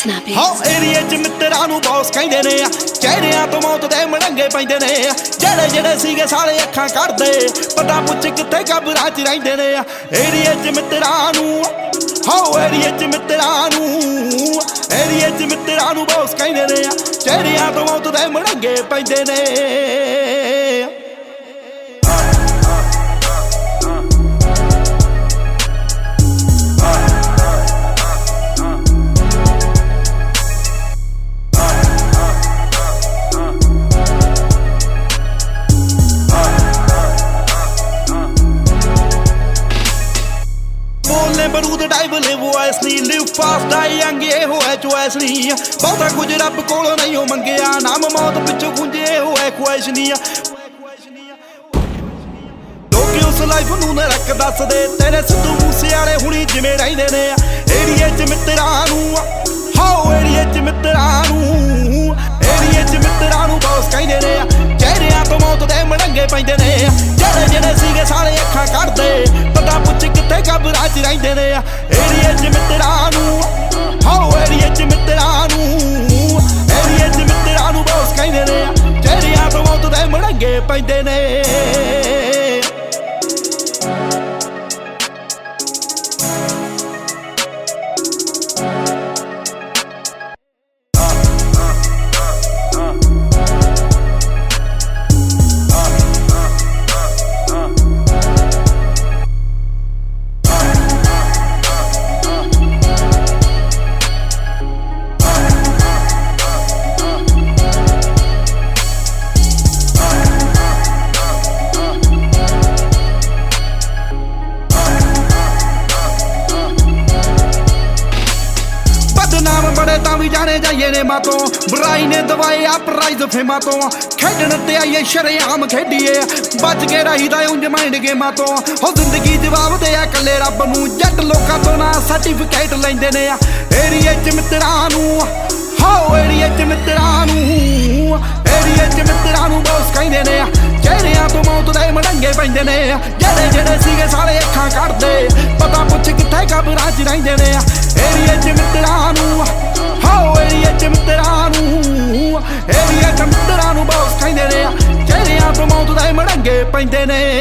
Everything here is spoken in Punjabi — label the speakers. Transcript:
Speaker 1: Snappy.
Speaker 2: ਹਾਂ ਏਰੀਏ ਚ ਮਿੱਤਰਾਂ ਨੂੰ ਬੌਸ ਕਹਿੰਦੇ ਨੇ ਆ। ਚਿਹਰਿਆਂ ਤੋਂ ਮੌਤ ਦੇ ਮੜੰਗੇ ਪੈਂਦੇ ਨੇ ਜਿਹੜੇ ਜਿਹੜੇ ਸੀਗੇ ਸਾਰੇ ਅੱਖਾਂ ਕੱਢਦੇ, ਪਤਾ ਪੁੱਛ ਕਿੱਥੇ ਕਬਰਾਂ ਚ ਰਹਿੰਦੇ ਨੇ ਆ। ਏਰੀਏ ਚ ਮਿੱਤਰਾਂ ਨੂੰ, ਹਾਂ ਏਰੀਏ ਚ ਮਿੱਤਰਾਂ ਨੂੰ ਏਰੀਏ ਚ ਮਿੱਤਰਾਂ ਨੂੰ ਬੌਸ ਕਹਿੰਦੇ ਨੇ ਆ। ਚਿਹਰਿਆਂ ਤੋਂ ਮੌਤ ਦੇ ਮੜੰਗੇ ਪੈਂਦੇ ਨੇ। ਬਰੂਦ ਡਾਈਵ ਲਿਵ ਵਾਇਸ ਨਹੀਂ ਲਿਵ ਫਾਸਟ ਆਈ ਯੰਗ ਇਹ ਹੋਏ ਚੁਆਇਸ ਨਹੀਂ ਬਹੁਤਾ ਕੁਝ ਰੱਬ ਕੋਲੋਂ ਨਹੀਂ, ਉਹ ਮੰਗਿਆ, ਨਾਮ ਮੌਤ ਪਿੱਛੋਂ ਗੁੰਜੇ ਹੋਏ ਖੁਆਇਸ਼ ਨਹੀਂ ਲੋਕੀ ਉਸ ਲਾਈਫ ਨੂੰ ਨਾ ਰੱਖ ਦੱਸਦੇ ਤੇਰੇ ਸਿੱਧੂ ਮੂਸੇ ਵਾਲੇ ਹੁਣੀ ਜਿਵੇਂ ਰਹਿੰਦੇ ਨੇ। ਏਰੀਏ ਚ ਮਿੱਤਰਾਂ ਨੂੰ ਹਾਓ ਏਰੀਏ ਚ ਮਿੱਤਰਾਂ ਨੂੰ। 'ਚ ਰਹਿੰਦੇ ਨੇ ਏਰੀਏ ਚ ਮਿੱਤਰਾਂ ਨੂੰ। ਹਾਓ ਏਰੀਏ ਚ ਮਿੱਤਰਾਂ ਨੂੰ। ਏਰੀਏ ਚ ਮਿੱਤਰਾਂ ਨੂੰ ਬੌਸ ਕਹਿੰਦੇ ਨੇ ਚਿਹਰਿਆਂ ਤੋਂ ਮੌਤ ਦੇ ਮੜੰਗੇ ਪੈਂਦੇ ਨੇ। ਵੀ ਜਾਣੇ ਜਾਈਏ ਨੇ ਮਾਤੋਂ। ਬੁਰਾਈ ਨੇ ਦਵਾਏ ਆ ਪ੍ਰਾਈਜ਼ ਫੇਮਾ ਤੋਂ ਖੇਡਣ ਤੇ ਆਈਏ, ਸ਼ਰੇਆਮ ਖੇਡੀਏ। ਬਚ ਕੇ ਰਹੀਦਾ ਉਂਝ ਮਾਈਂਡ ਗੇਮਾਂ ਤੋਂ ਹੋ ਜ਼ਿੰਦਗੀ ਜਵਾਬ ਦੇ ਆ ਕੱਲੇ ਰੱਬ ਨੂੰ। ਜੱਟ ਲੋਕਾਂ ਤੋਂ ਨਾ ਸਰਟੀਫਿਕੇਟ ਲੈਂਦੇ ਨੇ ਆ। ਏਰੀਏ ਚ ਮਿੱਤਰਾਂ ਨੂੰ। ਹਾਓ ਏਰੀਏ ਚ ਮਿੱਤਰਾਂ ਨੂੰ। ਏਰੀਏ ਚ ਮਿੱਤਰਾਂ ਨੂੰ ਬੌਸ ਕਹਿੰਦੇ ਨੇ ਆ। ਚਿਹਰਿਆਂ ਤੋਂ ਮੌਤ ਦੇ ਮੜੰਗੇ ਪੈਂਦੇ ਨੇ ਆ। ਜਿਹੜੇ ਜਿਹੜੇ ਸੀਗੇ ਸਾਰੇ ਅੱਖਾਂ ਕੱਢਦੇ। ਪਤਾ ਪੁੱਛ ਕਿੱਥੇ ਕਬਰਾਂ 'ਚ ਰਹਿੰਦੇ ਨੇ ਆ। ਪੈਂਦੇ ਨੇ